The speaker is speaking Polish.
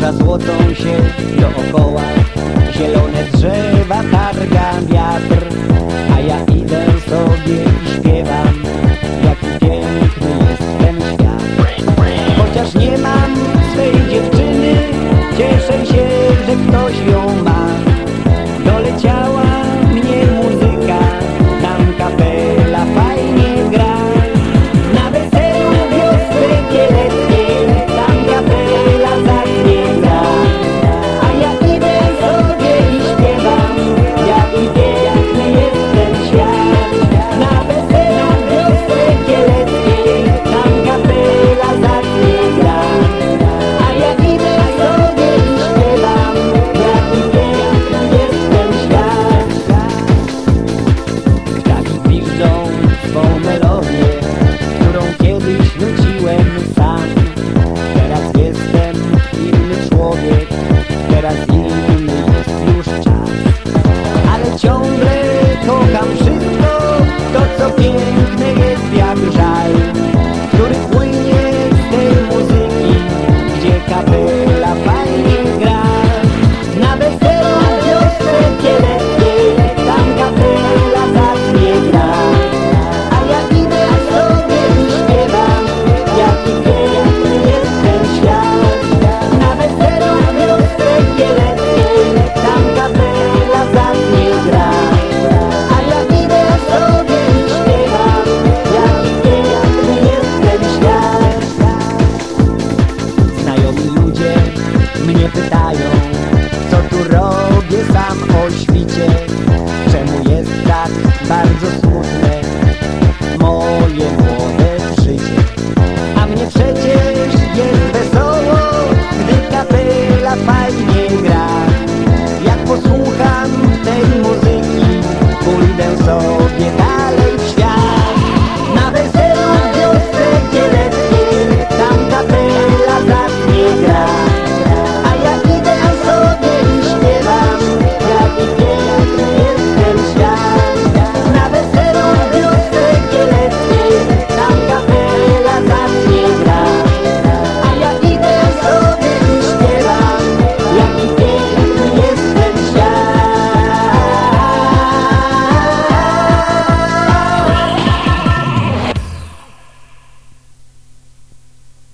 morza złocą się dookoła Zielone drzewa targa wiatr A ja idę sobie i śpiewam Jaki piękny jest ten świat. Chociaż nie mam swej dziewczyny Cieszę się, że ktoś ją ma. świcie Czemu jest tak bardzo smutno?